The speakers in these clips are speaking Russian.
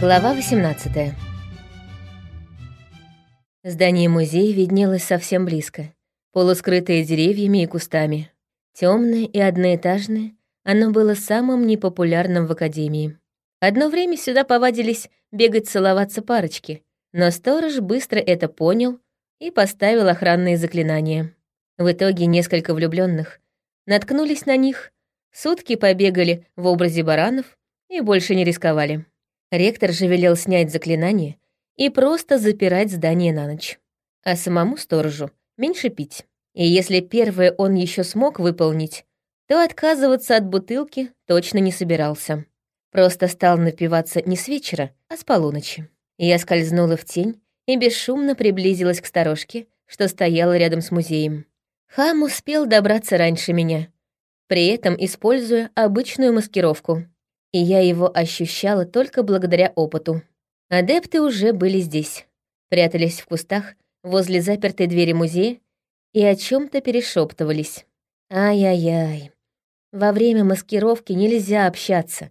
Глава 18 Здание музея виднелось совсем близко, полускрытое деревьями и кустами. Темное и одноэтажное, оно было самым непопулярным в академии. Одно время сюда повадились бегать целоваться парочки, но сторож быстро это понял и поставил охранные заклинания. В итоге несколько влюбленных наткнулись на них, сутки побегали в образе баранов и больше не рисковали. Ректор же велел снять заклинание и просто запирать здание на ночь. А самому сторожу меньше пить. И если первое он еще смог выполнить, то отказываться от бутылки точно не собирался. Просто стал напиваться не с вечера, а с полуночи. Я скользнула в тень и бесшумно приблизилась к сторожке, что стояла рядом с музеем. Хам успел добраться раньше меня, при этом используя обычную маскировку и я его ощущала только благодаря опыту. Адепты уже были здесь, прятались в кустах возле запертой двери музея и о чем то перешептывались. Ай-яй-яй. Во время маскировки нельзя общаться.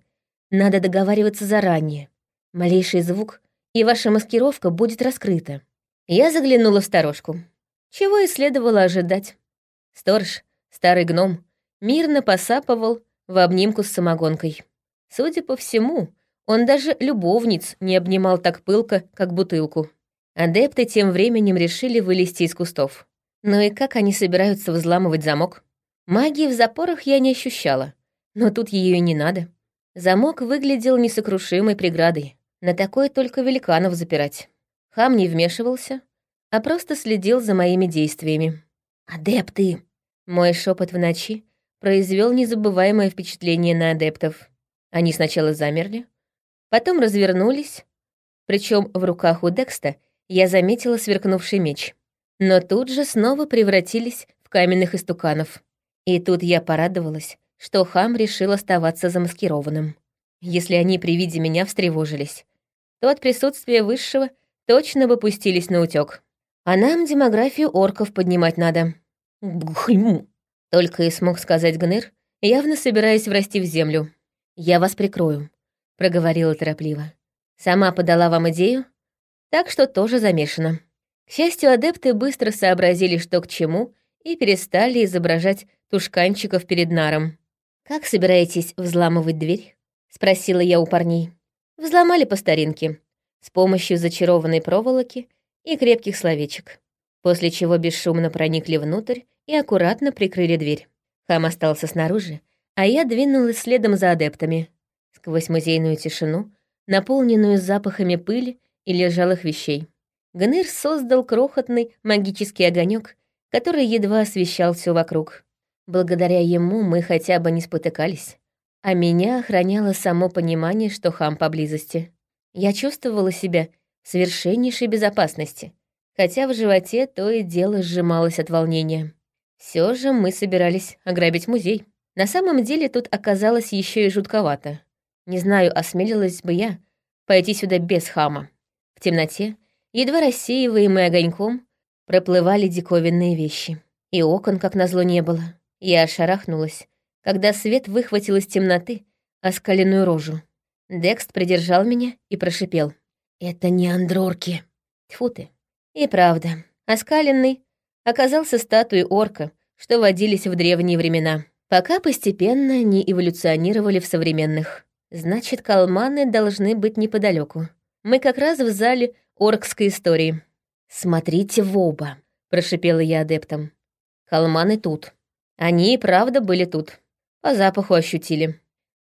Надо договариваться заранее. Малейший звук, и ваша маскировка будет раскрыта. Я заглянула в сторожку. Чего и следовало ожидать. Сторож, старый гном, мирно посапывал в обнимку с самогонкой. Судя по всему, он даже любовниц не обнимал так пылко, как бутылку. Адепты тем временем решили вылезти из кустов. Ну и как они собираются взламывать замок? Магии в запорах я не ощущала, но тут ее и не надо. Замок выглядел несокрушимой преградой. На такое только великанов запирать. Хам не вмешивался, а просто следил за моими действиями. «Адепты!» Мой шепот в ночи произвел незабываемое впечатление на адептов. Они сначала замерли, потом развернулись, причем в руках у Декста я заметила сверкнувший меч. Но тут же снова превратились в каменных истуканов. И тут я порадовалась, что хам решил оставаться замаскированным. Если они при виде меня встревожились, то от присутствия высшего точно бы пустились на утёк. А нам демографию орков поднимать надо. Только и смог сказать Гныр, явно собираясь врасти в землю. «Я вас прикрою», — проговорила торопливо. «Сама подала вам идею, так что тоже замешана». К счастью, адепты быстро сообразили, что к чему, и перестали изображать тушканчиков перед наром. «Как собираетесь взламывать дверь?» — спросила я у парней. Взломали по старинке, с помощью зачарованной проволоки и крепких словечек, после чего бесшумно проникли внутрь и аккуратно прикрыли дверь. Хам остался снаружи, а я двинулась следом за адептами, сквозь музейную тишину, наполненную запахами пыли и лежалых вещей. Гныр создал крохотный магический огонек, который едва освещал все вокруг. Благодаря ему мы хотя бы не спотыкались, а меня охраняло само понимание, что хам поблизости. Я чувствовала себя в совершеннейшей безопасности, хотя в животе то и дело сжималось от волнения. Все же мы собирались ограбить музей. На самом деле тут оказалось еще и жутковато. Не знаю, осмелилась бы я пойти сюда без хама. В темноте, едва рассеиваемые огоньком, проплывали диковинные вещи. И окон, как назло, не было. Я ошарахнулась, когда свет выхватил из темноты оскаленную рожу. Декст придержал меня и прошипел. «Это не андрорки». Тьфу ты. И правда, оскаленный оказался статуей орка, что водились в древние времена пока постепенно не эволюционировали в современных. Значит, калманы должны быть неподалеку. Мы как раз в зале оркской истории. «Смотрите в оба», — прошипела я адептам. «Калманы тут. Они и правда были тут. По запаху ощутили».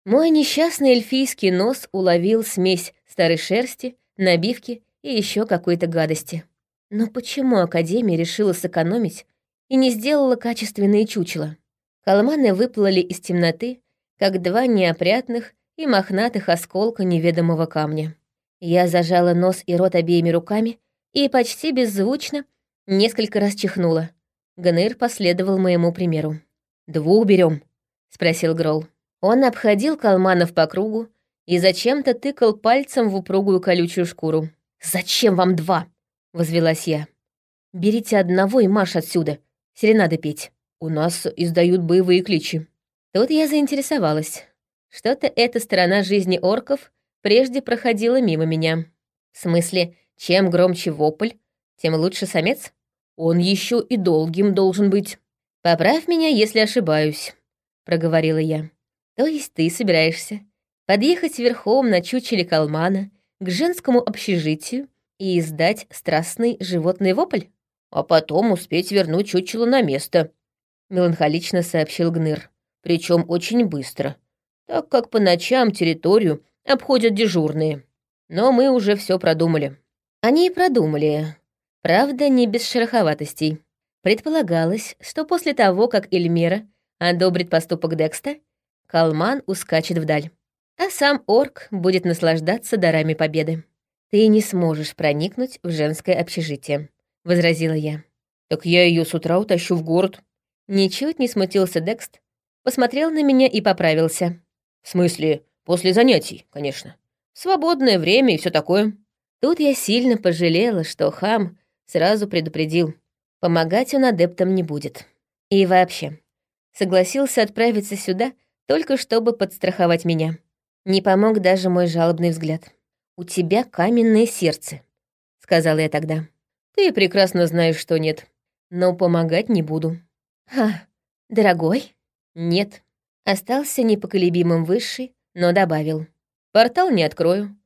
Мой несчастный эльфийский нос уловил смесь старой шерсти, набивки и еще какой-то гадости. Но почему Академия решила сэкономить и не сделала качественные чучела? Калманы выплыли из темноты, как два неопрятных и мохнатых осколка неведомого камня. Я зажала нос и рот обеими руками и почти беззвучно несколько раз чихнула. Гныр последовал моему примеру. «Двух берем, спросил Грол. Он обходил калманов по кругу и зачем-то тыкал пальцем в упругую колючую шкуру. «Зачем вам два?» — возвелась я. «Берите одного и марш отсюда. Серенады петь». У нас издают боевые кличи. Тут я заинтересовалась. Что-то эта сторона жизни орков прежде проходила мимо меня. В смысле, чем громче вопль, тем лучше самец? Он еще и долгим должен быть. Поправь меня, если ошибаюсь, проговорила я. То есть ты собираешься подъехать верхом на чучеле калмана к женскому общежитию и издать страстный животный вопль? А потом успеть вернуть чучело на место, меланхолично сообщил Гныр. Причем очень быстро, так как по ночам территорию обходят дежурные. Но мы уже все продумали. Они и продумали. Правда, не без шероховатостей. Предполагалось, что после того, как Эльмира одобрит поступок Декста, Калман ускачет вдаль. А сам орк будет наслаждаться дарами победы. «Ты не сможешь проникнуть в женское общежитие», — возразила я. «Так я ее с утра утащу в город». Ничуть не смутился Декст, посмотрел на меня и поправился. «В смысле, после занятий, конечно. Свободное время и все такое». Тут я сильно пожалела, что хам сразу предупредил. Помогать он адептам не будет. И вообще, согласился отправиться сюда только чтобы подстраховать меня. Не помог даже мой жалобный взгляд. «У тебя каменное сердце», — сказала я тогда. «Ты прекрасно знаешь, что нет. Но помогать не буду». «Ха, дорогой?» «Нет». Остался непоколебимым высший, но добавил. «Портал не открою,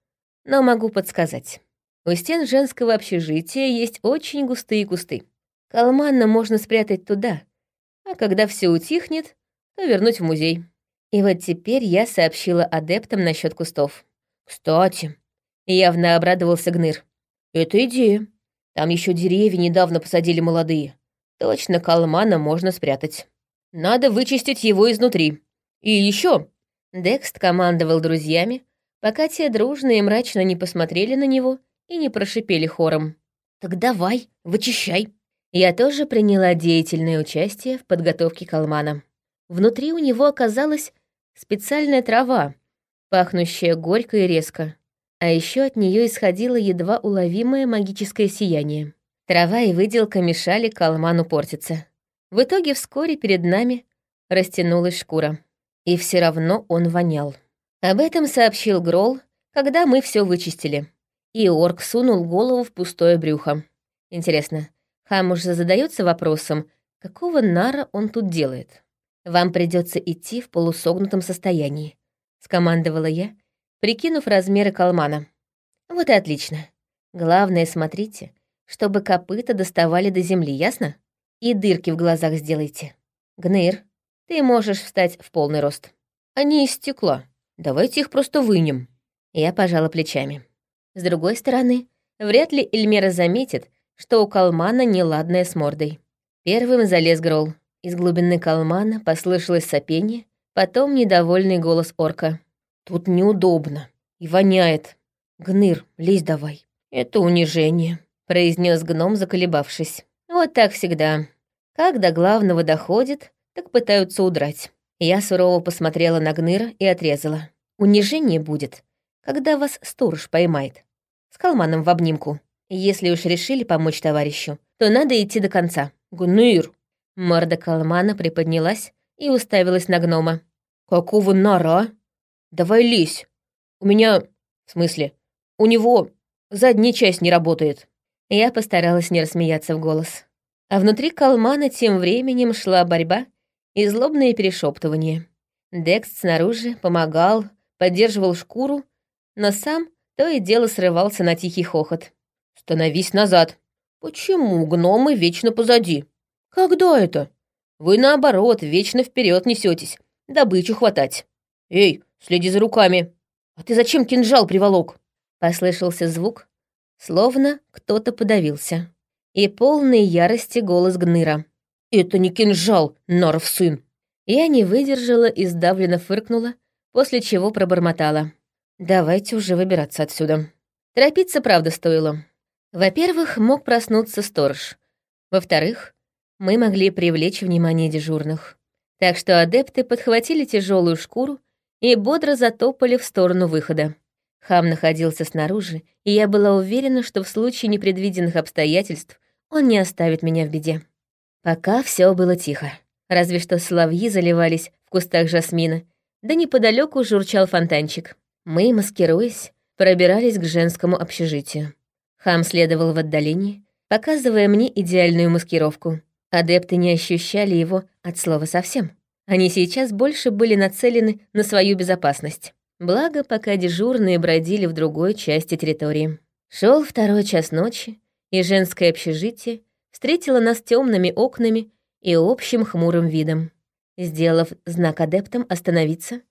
но могу подсказать. У стен женского общежития есть очень густые кусты. Калманна можно спрятать туда, а когда все утихнет, то вернуть в музей. И вот теперь я сообщила адептам насчет кустов. Кстати, явно обрадовался Гныр. Это идея. Там еще деревья недавно посадили молодые. Точно Калмана можно спрятать. Надо вычистить его изнутри. И еще. Декст командовал друзьями, пока те дружно и мрачно не посмотрели на него и не прошипели хором. «Так давай, вычищай!» Я тоже приняла деятельное участие в подготовке калмана. Внутри у него оказалась специальная трава, пахнущая горько и резко. А еще от нее исходило едва уловимое магическое сияние. Трава и выделка мешали калману портиться. В итоге вскоре перед нами растянулась шкура. И все равно он вонял. Об этом сообщил Грол, когда мы все вычистили. И орк сунул голову в пустое брюхо. Интересно, Хамуш задается вопросом, какого нара он тут делает? Вам придется идти в полусогнутом состоянии, скомандовала я, прикинув размеры калмана. Вот и отлично. Главное, смотрите, чтобы копыта доставали до земли, ясно? И дырки в глазах сделайте. Гныр, ты можешь встать в полный рост. Они из стекла. Давайте их просто вынем. Я пожала плечами. С другой стороны, вряд ли Эльмера заметит, что у Калмана неладное с мордой. Первым залез Грол. Из глубины Калмана послышалось сопение, потом недовольный голос орка. «Тут неудобно и воняет. Гныр, лезь давай. Это унижение», — произнес гном, заколебавшись. «Вот так всегда. До главного доходит, так пытаются удрать». Я сурово посмотрела на Гныра и отрезала. «Унижение будет, когда вас сторож поймает. С Калманом в обнимку». Если уж решили помочь товарищу, то надо идти до конца. Гныр! Морда Калмана приподнялась и уставилась на гнома. Какого нора? Давай лезь. У меня... В смысле? У него задняя часть не работает. Я постаралась не рассмеяться в голос. А внутри Калмана тем временем шла борьба и злобные перешептывания. Декс снаружи помогал, поддерживал шкуру, но сам то и дело срывался на тихий хохот. Становись назад. Почему гномы вечно позади? Когда это? Вы, наоборот, вечно вперед несетесь, добычу хватать. Эй, следи за руками. А ты зачем кинжал приволок? Послышался звук, словно кто-то подавился. И полный ярости голос Гныра. «Это не кинжал, Наров сын!» Я не выдержала и сдавленно фыркнула, после чего пробормотала. «Давайте уже выбираться отсюда». Торопиться, правда, стоило. Во-первых, мог проснуться сторож. Во-вторых, мы могли привлечь внимание дежурных. Так что адепты подхватили тяжелую шкуру и бодро затопали в сторону выхода. Хам находился снаружи, и я была уверена, что в случае непредвиденных обстоятельств он не оставит меня в беде. Пока все было тихо. Разве что соловьи заливались в кустах жасмина, да неподалеку журчал фонтанчик. Мы, маскируясь, пробирались к женскому общежитию. Хам следовал в отдалении, показывая мне идеальную маскировку. Адепты не ощущали его от слова совсем. Они сейчас больше были нацелены на свою безопасность. Благо, пока дежурные бродили в другой части территории. Шел второй час ночи, и женское общежитие встретило нас темными окнами и общим хмурым видом. Сделав знак адептам остановиться,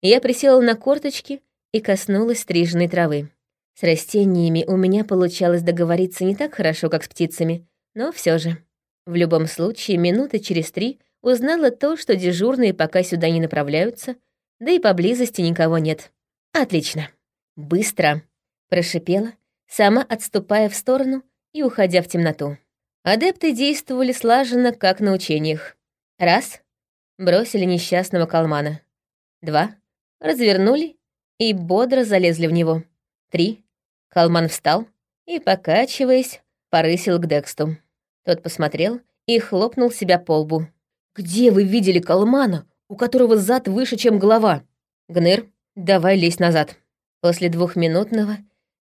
я присела на корточки и коснулась стриженной травы. С растениями у меня получалось договориться не так хорошо, как с птицами, но все же. В любом случае, минуты через три узнала то, что дежурные пока сюда не направляются, да и поблизости никого нет. Отлично. Быстро. Прошипела, сама отступая в сторону и уходя в темноту. Адепты действовали слаженно, как на учениях. Раз — бросили несчастного калмана. Два — развернули и бодро залезли в него. Три — калман встал и, покачиваясь, порысил к Дексту. Тот посмотрел и хлопнул себя по лбу. «Где вы видели калмана, у которого зад выше, чем голова?» «Гныр, давай лезь назад». После двухминутного,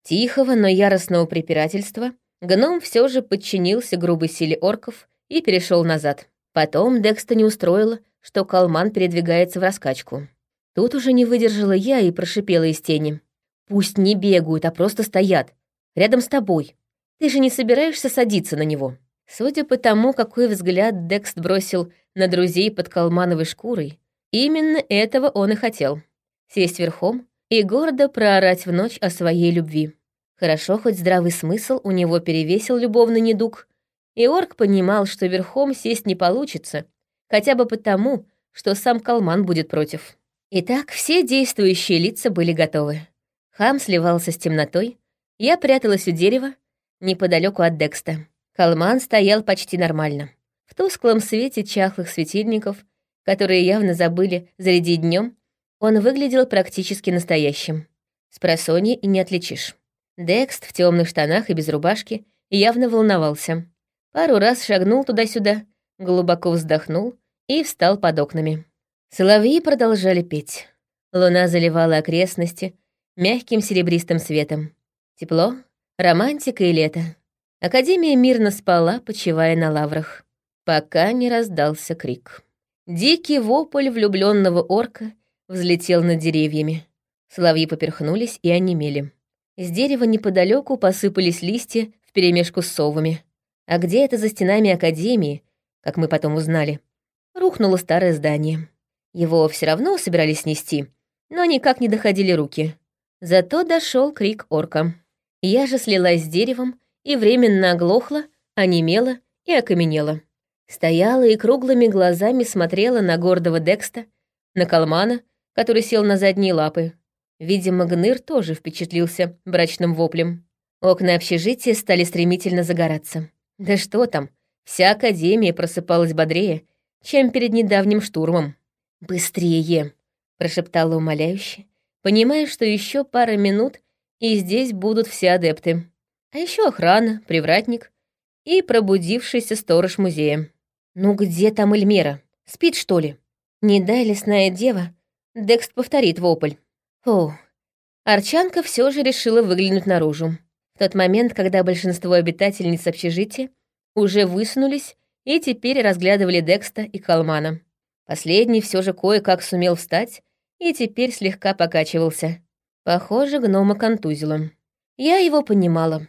тихого, но яростного препирательства гном все же подчинился грубой силе орков и перешел назад. Потом Декста не устроило, что калман передвигается в раскачку. Тут уже не выдержала я и прошипела из тени. «Пусть не бегают, а просто стоят. Рядом с тобой. Ты же не собираешься садиться на него?» Судя по тому, какой взгляд Декст бросил на друзей под калмановой шкурой, именно этого он и хотел. Сесть верхом и гордо проорать в ночь о своей любви. Хорошо, хоть здравый смысл у него перевесил любовный недуг, и орк понимал, что верхом сесть не получится, хотя бы потому, что сам Калман будет против. Итак, все действующие лица были готовы. Хам сливался с темнотой, я пряталась у дерева, неподалеку от Декста. Калман стоял почти нормально. В тусклом свете чахлых светильников, которые явно забыли зарядить днем, он выглядел практически настоящим. С и не отличишь. Декст в темных штанах и без рубашки явно волновался. Пару раз шагнул туда-сюда, глубоко вздохнул и встал под окнами. Соловьи продолжали петь. Луна заливала окрестности мягким серебристым светом. Тепло, романтика и лето. Академия мирно спала, почивая на лаврах, пока не раздался крик. Дикий вопль влюбленного орка взлетел над деревьями. Соловьи поперхнулись и онемели. С дерева неподалеку посыпались листья вперемешку с совами. А где это за стенами Академии, как мы потом узнали, рухнуло старое здание. Его все равно собирались снести, но никак не доходили руки. Зато дошел крик орка. Я же слилась с деревом и временно оглохла, онемела и окаменела. Стояла и круглыми глазами смотрела на гордого Декста, на Калмана, который сел на задние лапы. Видимо, Гныр тоже впечатлился брачным воплем. Окна общежития стали стремительно загораться. Да что там, вся Академия просыпалась бодрее, чем перед недавним штурмом. «Быстрее!» — прошептала умоляюще, понимая, что еще пара минут, и здесь будут все адепты. А еще охрана, привратник и пробудившийся сторож музея. «Ну где там Эльмера? Спит, что ли?» «Не дай лесная дева», Декст повторит вопль. Фу. Арчанка все же решила выглянуть наружу. В тот момент, когда большинство обитательниц общежития уже высунулись и теперь разглядывали Декста и Калмана. Последний все же кое-как сумел встать и теперь слегка покачивался. Похоже, гнома контузило. Я его понимала.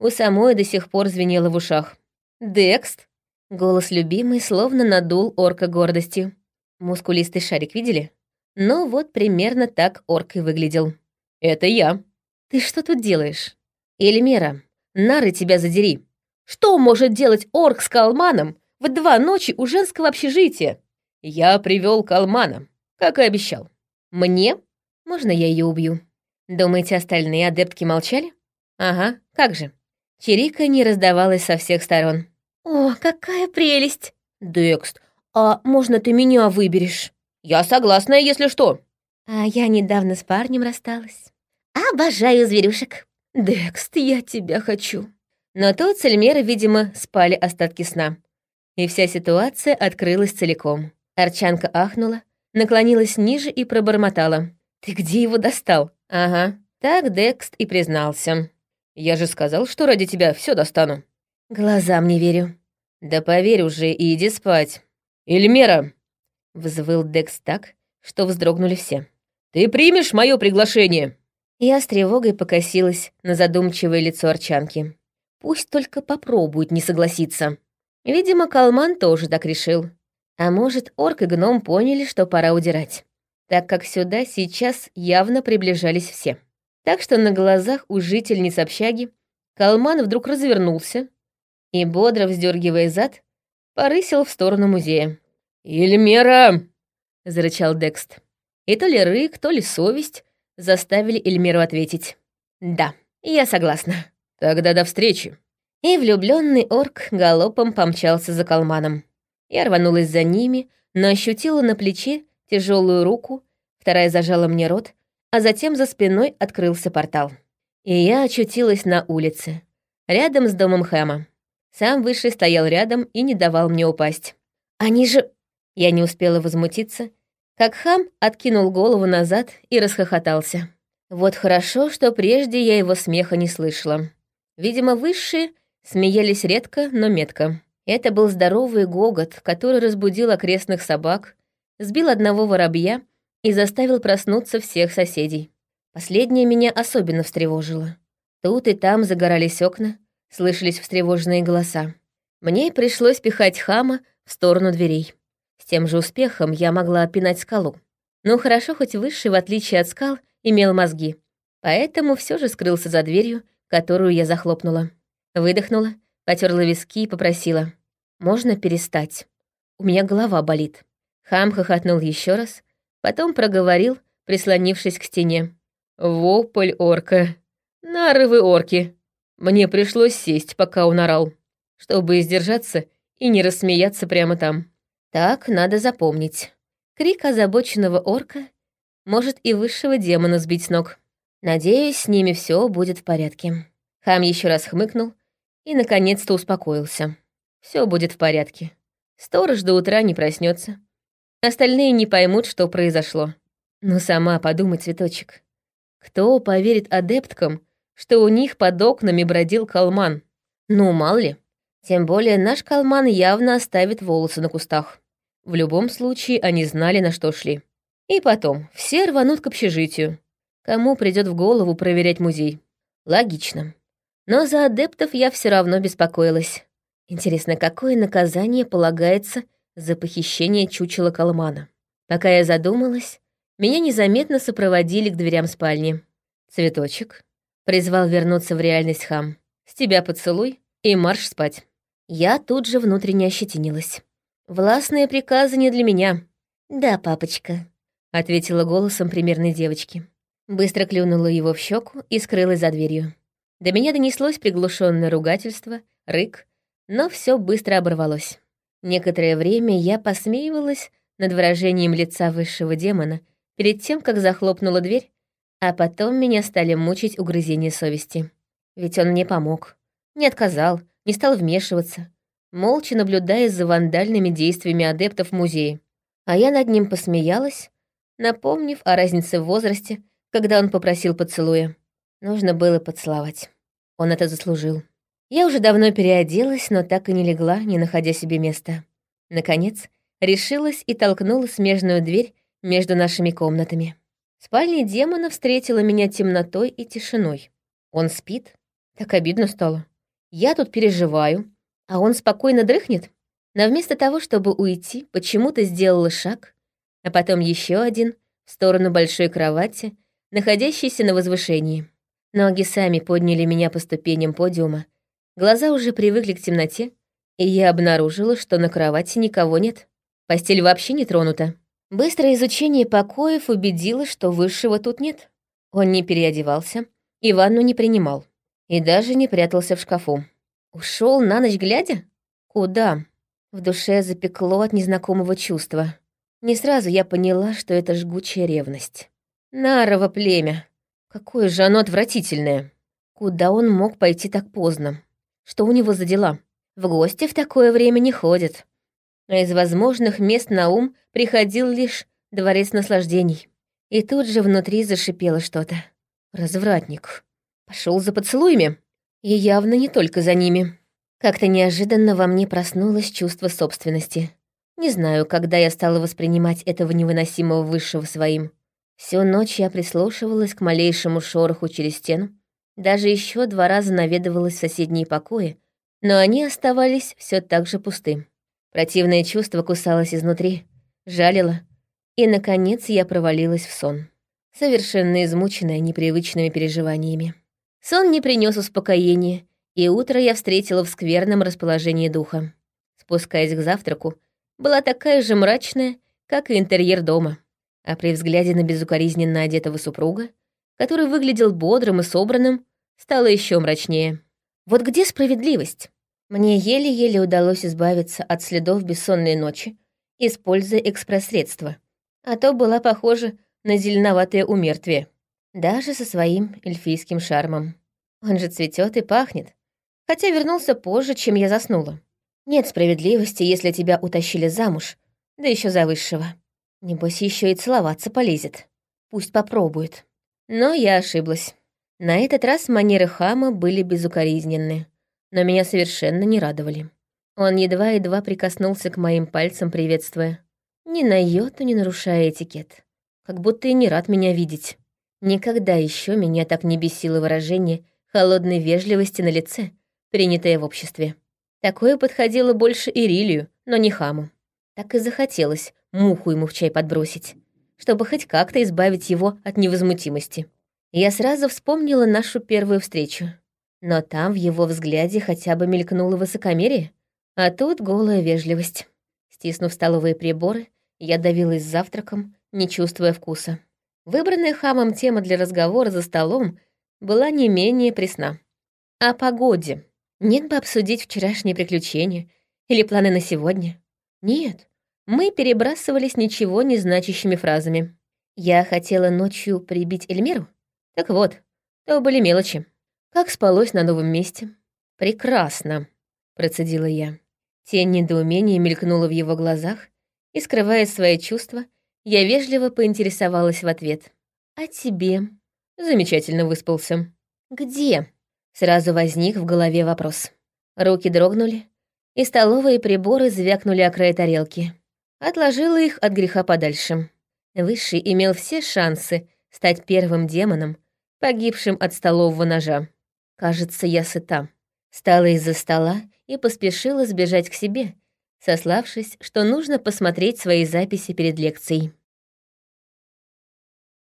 У самой до сих пор звенело в ушах. «Декст!» Голос любимый словно надул орка гордости. Мускулистый шарик видели? Ну вот примерно так орк и выглядел. «Это я». «Ты что тут делаешь?» «Эльмера, нары тебя задери. Что может делать орк с калманом в два ночи у женского общежития?» «Я привел калмана, как и обещал». «Мне? Можно я ее убью?» «Думаете, остальные адептки молчали?» «Ага, как же». Чирика не раздавалась со всех сторон. «О, какая прелесть!» «Декст, а можно ты меня выберешь?» «Я согласна, если что». «А я недавно с парнем рассталась. Обожаю зверюшек». «Декст, я тебя хочу». Но тут с видимо, спали остатки сна. И вся ситуация открылась целиком. Арчанка ахнула, наклонилась ниже и пробормотала. «Ты где его достал?» Ага, так Декст и признался. Я же сказал, что ради тебя все достану. Глазам не верю. Да поверь уже и иди спать. Эльмера! Взвыл Декс так, что вздрогнули все. Ты примешь мое приглашение? Я с тревогой покосилась на задумчивое лицо Арчанки. Пусть только попробует не согласиться. Видимо, Калман тоже так решил. А может, орк и гном поняли, что пора удирать, так как сюда сейчас явно приближались все. Так что на глазах у жительниц общаги Калман вдруг развернулся и, бодро вздергивая зад, порысил в сторону музея. «Эльмера!» — зарычал Декст. И то ли рык, то ли совесть заставили Эльмеру ответить. «Да, я согласна». Тогда до встречи. И влюбленный орк галопом помчался за калманом. Я рванулась за ними, но ощутила на плече тяжелую руку, вторая зажала мне рот, а затем за спиной открылся портал. И я очутилась на улице, рядом с домом Хэма. Сам Высший стоял рядом и не давал мне упасть. «Они же...» Я не успела возмутиться, как Хам откинул голову назад и расхохотался. Вот хорошо, что прежде я его смеха не слышала. Видимо, высшие смеялись редко, но метко. Это был здоровый гогот, который разбудил окрестных собак, сбил одного воробья и заставил проснуться всех соседей. Последнее меня особенно встревожило. Тут и там загорались окна, слышались встревоженные голоса. Мне пришлось пихать хама в сторону дверей. С тем же успехом я могла опинать скалу. Но хорошо, хоть высший, в отличие от скал, имел мозги. Поэтому все же скрылся за дверью, которую я захлопнула. Выдохнула, потерла виски и попросила. «Можно перестать? У меня голова болит». Хам хохотнул еще раз, потом проговорил, прислонившись к стене. «Вопль орка. Нарывы орки. Мне пришлось сесть, пока он орал, чтобы издержаться и не рассмеяться прямо там». «Так надо запомнить. Крик озабоченного орка может и высшего демона сбить с ног. Надеюсь, с ними все будет в порядке». Хам еще раз хмыкнул и, наконец-то, успокоился. Все будет в порядке. Сторож до утра не проснется. Остальные не поймут, что произошло. Но сама подумай, цветочек. Кто поверит адепткам, что у них под окнами бродил калман? Ну, мало ли. Тем более наш калман явно оставит волосы на кустах. В любом случае, они знали, на что шли. И потом, все рванут к общежитию. Кому придет в голову проверять музей? Логично. Но за адептов я все равно беспокоилась. Интересно, какое наказание полагается за похищение чучела Калмана? Пока я задумалась, меня незаметно сопроводили к дверям спальни. «Цветочек», — призвал вернуться в реальность хам, «с тебя поцелуй и марш спать». Я тут же внутренне ощетинилась. «Властные приказы не для меня». «Да, папочка», — ответила голосом примерной девочки. Быстро клюнула его в щеку и скрылась за дверью. До меня донеслось приглушенное ругательство, рык, но все быстро оборвалось. Некоторое время я посмеивалась над выражением лица высшего демона перед тем, как захлопнула дверь, а потом меня стали мучить угрызения совести. Ведь он мне помог. Не отказал, не стал вмешиваться, молча наблюдая за вандальными действиями адептов в музее. А я над ним посмеялась, напомнив о разнице в возрасте, когда он попросил поцелуя. Нужно было поцеловать. Он это заслужил. Я уже давно переоделась, но так и не легла, не находя себе места. Наконец, решилась и толкнула смежную дверь между нашими комнатами. Спальня демона встретила меня темнотой и тишиной. Он спит? Так обидно стало. Я тут переживаю, а он спокойно дрыхнет. Но вместо того, чтобы уйти, почему-то сделала шаг, а потом еще один в сторону большой кровати, находящейся на возвышении. Ноги сами подняли меня по ступеням подиума. Глаза уже привыкли к темноте, и я обнаружила, что на кровати никого нет. Постель вообще не тронута. Быстрое изучение покоев убедило, что высшего тут нет. Он не переодевался и ванну не принимал. И даже не прятался в шкафу. Ушел на ночь глядя? Куда? В душе запекло от незнакомого чувства. Не сразу я поняла, что это жгучая ревность. Нарово племя. Какое же оно отвратительное. Куда он мог пойти так поздно? Что у него за дела? В гости в такое время не ходят. А из возможных мест на ум приходил лишь дворец наслаждений. И тут же внутри зашипело что-то. Развратник. Пошел за поцелуями. И явно не только за ними. Как-то неожиданно во мне проснулось чувство собственности. Не знаю, когда я стала воспринимать этого невыносимого высшего своим. Всю ночь я прислушивалась к малейшему шороху через стену, даже еще два раза наведывалась в соседние покои, но они оставались все так же пусты. Противное чувство кусалось изнутри, жалило, и, наконец, я провалилась в сон, совершенно измученная непривычными переживаниями. Сон не принес успокоения, и утро я встретила в скверном расположении духа. Спускаясь к завтраку, была такая же мрачная, как и интерьер дома. А при взгляде на безукоризненно одетого супруга, который выглядел бодрым и собранным, стало еще мрачнее. Вот где справедливость? Мне еле-еле удалось избавиться от следов бессонной ночи, используя экспресс-средства. А то была похожа на зеленоватое умертвие. Даже со своим эльфийским шармом. Он же цветет и пахнет. Хотя вернулся позже, чем я заснула. Нет справедливости, если тебя утащили замуж, да еще за высшего. Небось, еще и целоваться полезет. Пусть попробует. Но я ошиблась. На этот раз манеры хама были безукоризненны, но меня совершенно не радовали. Он едва-едва прикоснулся к моим пальцам, приветствуя. Ни на йоту не нарушая этикет. Как будто и не рад меня видеть. Никогда еще меня так не бесило выражение холодной вежливости на лице, принятое в обществе. Такое подходило больше Ирилию, но не хаму. Так и захотелось муху ему в чай подбросить, чтобы хоть как-то избавить его от невозмутимости. Я сразу вспомнила нашу первую встречу. Но там в его взгляде хотя бы мелькнуло высокомерие, а тут голая вежливость. Стиснув столовые приборы, я давилась завтраком, не чувствуя вкуса. Выбранная хамом тема для разговора за столом была не менее пресна. О погоде. Нет бы обсудить вчерашние приключения или планы на сегодня. Нет, мы перебрасывались ничего не значащими фразами. Я хотела ночью прибить Эльмиру, так вот, то были мелочи. Как спалось на новом месте? Прекрасно, процедила я. Тень недоумения мелькнула в его глазах, и, скрывая свои чувства, я вежливо поинтересовалась в ответ. «А тебе?» Замечательно выспался. «Где?» Сразу возник в голове вопрос. Руки дрогнули, и столовые приборы звякнули о край тарелки. Отложила их от греха подальше. Высший имел все шансы стать первым демоном, погибшим от столового ножа. Кажется, я сыта. Встала из-за стола и поспешила сбежать к себе, сославшись, что нужно посмотреть свои записи перед лекцией.